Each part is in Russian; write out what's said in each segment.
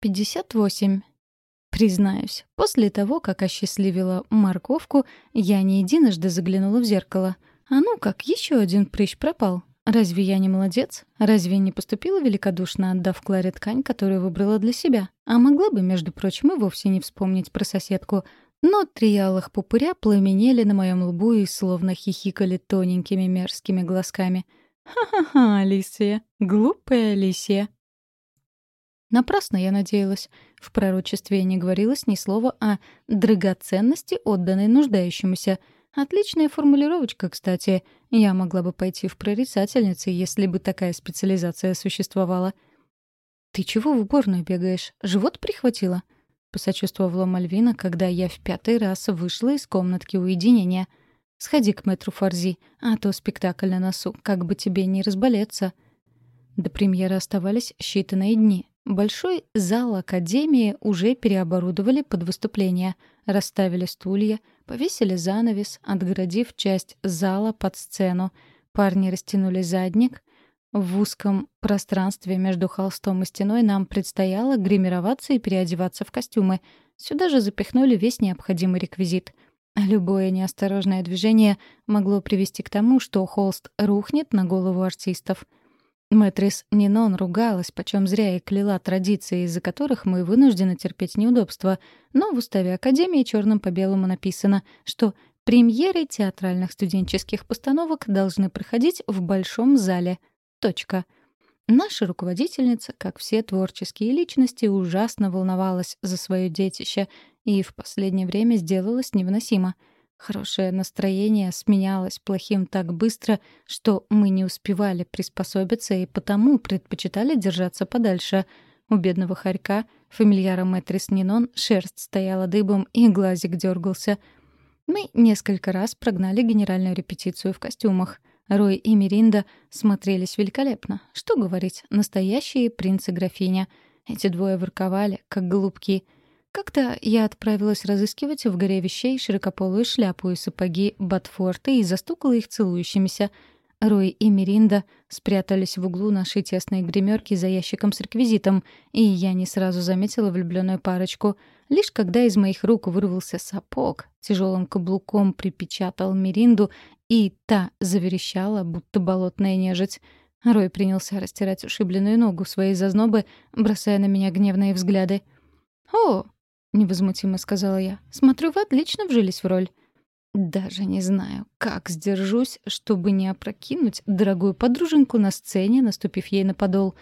58. Признаюсь, после того, как осчастливила морковку, я не единожды заглянула в зеркало. А ну как, еще один прыщ пропал. Разве я не молодец? Разве не поступила великодушно, отдав Кларе ткань, которую выбрала для себя? А могла бы, между прочим, и вовсе не вспомнить про соседку. Но три алых пупыря пламенели на моем лбу и словно хихикали тоненькими мерзкими глазками. «Ха-ха-ха, Алисия! Глупая Алисия!» Напрасно я надеялась. В пророчестве не говорилось ни слова о драгоценности, отданной нуждающемуся. Отличная формулировочка, кстати. Я могла бы пойти в прорицательницы, если бы такая специализация существовала. «Ты чего в уборную бегаешь? Живот прихватило?» — посочувствовала Мальвина, когда я в пятый раз вышла из комнатки уединения. «Сходи к мэтру Фарзи, а то спектакль на носу, как бы тебе не разболеться». До премьеры оставались считанные дни. Большой зал Академии уже переоборудовали под выступление, расставили стулья, повесили занавес, отгородив часть зала под сцену. Парни растянули задник. В узком пространстве между холстом и стеной нам предстояло гримироваться и переодеваться в костюмы. Сюда же запихнули весь необходимый реквизит. Любое неосторожное движение могло привести к тому, что холст рухнет на голову артистов — Мэтрис Нинон ругалась, почем зря и кляла традиции, из-за которых мы вынуждены терпеть неудобства, но в уставе Академии черным по белому написано, что премьеры театральных студенческих постановок должны проходить в большом зале. Точка. Наша руководительница, как все творческие личности, ужасно волновалась за свое детище и в последнее время сделалась невыносимо — Хорошее настроение сменялось плохим так быстро, что мы не успевали приспособиться и потому предпочитали держаться подальше. У бедного хорька, фамильяра Мэтрис Нинон, шерсть стояла дыбом и глазик дергался. Мы несколько раз прогнали генеральную репетицию в костюмах. Рой и Миринда смотрелись великолепно. Что говорить, настоящие принц и графиня. Эти двое ворковали, как голубки — как-то я отправилась разыскивать в горе вещей широкополую шляпу и сапоги Батфорта и застукала их целующимися. Рой и Миринда спрятались в углу нашей тесной гримерки за ящиком с реквизитом, и я не сразу заметила влюбленную парочку. Лишь когда из моих рук вырвался сапог, тяжелым каблуком припечатал Миринду, и та заверещала, будто болотная нежить. Рой принялся растирать ушибленную ногу своей зазнобы, бросая на меня гневные взгляды. «О, — невозмутимо сказала я. «Смотрю, вы отлично вжились в роль». Даже не знаю, как сдержусь, чтобы не опрокинуть дорогую подруженьку на сцене, наступив ей на подол.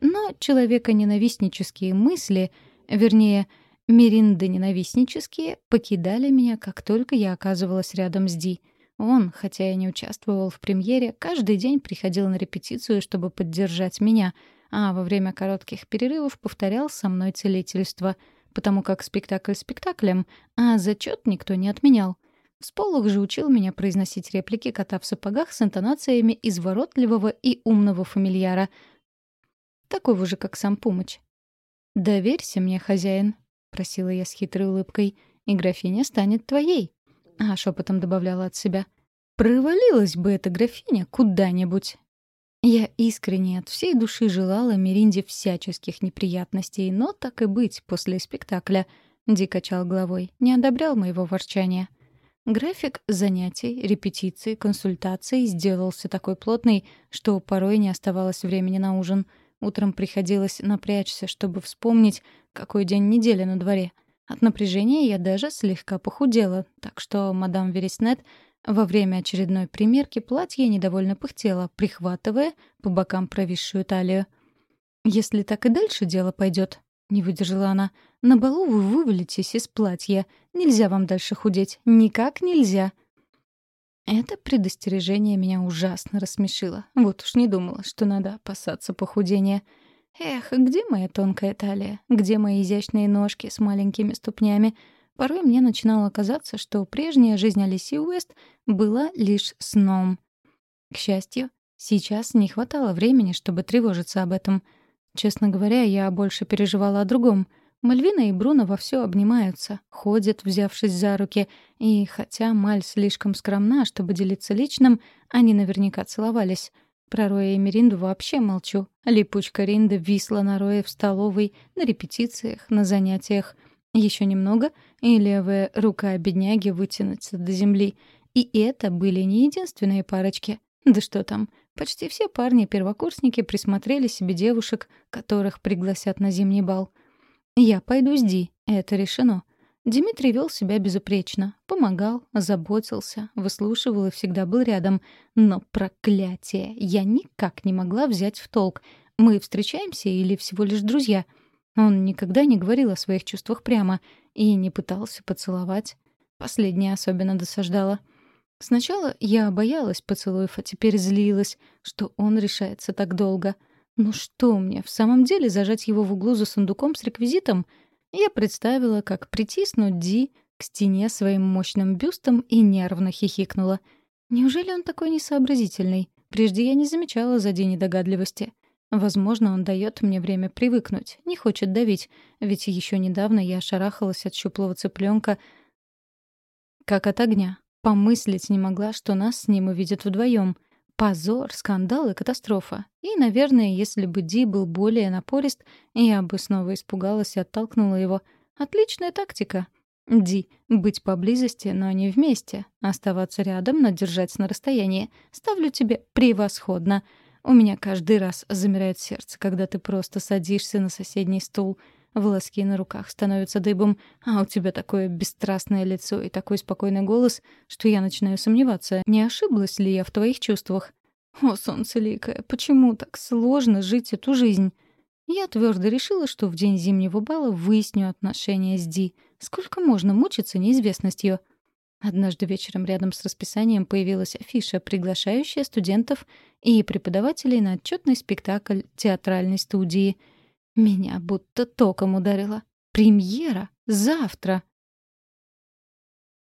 Но человека-ненавистнические мысли, вернее, меринды-ненавистнические, покидали меня, как только я оказывалась рядом с Ди. Он, хотя и не участвовал в премьере, каждый день приходил на репетицию, чтобы поддержать меня, а во время коротких перерывов повторял со мной целительство — потому как спектакль спектаклем, а зачет никто не отменял. Сполох же учил меня произносить реплики кота в сапогах с интонациями изворотливого и умного фамильяра, такого же, как сам Пумыч. «Доверься мне, хозяин», — просила я с хитрой улыбкой, — «и графиня станет твоей». А шепотом добавляла от себя. «Провалилась бы эта графиня куда-нибудь». Я искренне от всей души желала Меринде всяческих неприятностей, но так и быть после спектакля. Ди качал головой, не одобрял моего ворчания. График занятий, репетиций, консультаций сделался такой плотный, что порой не оставалось времени на ужин. Утром приходилось напрячься, чтобы вспомнить, какой день недели на дворе. От напряжения я даже слегка похудела, так что мадам Вереснет во время очередной примерки платье недовольно пыхтело, прихватывая по бокам провисшую талию. «Если так и дальше дело пойдет, не выдержала она, — «на балу вы вывалитесь из платья. Нельзя вам дальше худеть. Никак нельзя». Это предостережение меня ужасно рассмешило. Вот уж не думала, что надо опасаться похудения. Эх, где моя тонкая талия? Где мои изящные ножки с маленькими ступнями? Порой мне начинало казаться, что прежняя жизнь Алисии Уэст была лишь сном. К счастью, сейчас не хватало времени, чтобы тревожиться об этом. Честно говоря, я больше переживала о другом. Мальвина и Бруно вовсю обнимаются, ходят, взявшись за руки, и хотя Маль слишком скромна, чтобы делиться личным, они наверняка целовались. Про Роя и Меринду вообще молчу. Липучка Ринда висла на Рое в столовой, на репетициях, на занятиях. Еще немного, и левая рука бедняги вытянется до земли. И это были не единственные парочки. Да что там, почти все парни-первокурсники присмотрели себе девушек, которых пригласят на зимний бал. Я пойду с Ди, это решено. Дмитрий вел себя безупречно, помогал, заботился, выслушивал и всегда был рядом. Но проклятие! Я никак не могла взять в толк. Мы встречаемся или всего лишь друзья? Он никогда не говорил о своих чувствах прямо и не пытался поцеловать. Последнее особенно досаждало. Сначала я боялась поцелуев, а теперь злилась, что он решается так долго. Ну что мне, в самом деле зажать его в углу за сундуком с реквизитом — я представила, как притисну Ди к стене своим мощным бюстом и нервно хихикнула. Неужели он такой несообразительный? Прежде я не замечала за Ди недогадливости. Возможно, он дает мне время привыкнуть, не хочет давить, ведь еще недавно я шарахалась от щуплого цыпленка, как от огня. Помыслить не могла, что нас с ним увидят вдвоем. Позор, скандал и катастрофа. И, наверное, если бы Ди был более напорист, я бы снова испугалась и оттолкнула его. Отличная тактика. Ди, быть поблизости, но не вместе. Оставаться рядом, но держать на расстоянии. Ставлю тебе превосходно. У меня каждый раз замирает сердце, когда ты просто садишься на соседний стул. Волоски на руках становятся дыбом, а у тебя такое бесстрастное лицо и такой спокойный голос, что я начинаю сомневаться, не ошиблась ли я в твоих чувствах. О, солнце ликое, почему так сложно жить эту жизнь? Я твердо решила, что в день зимнего бала выясню отношения с Ди. Сколько можно мучиться неизвестностью? Однажды вечером рядом с расписанием появилась афиша, приглашающая студентов и преподавателей на отчетный спектакль театральной студии — меня будто током ударило. Премьера! Завтра!